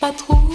Pas trop.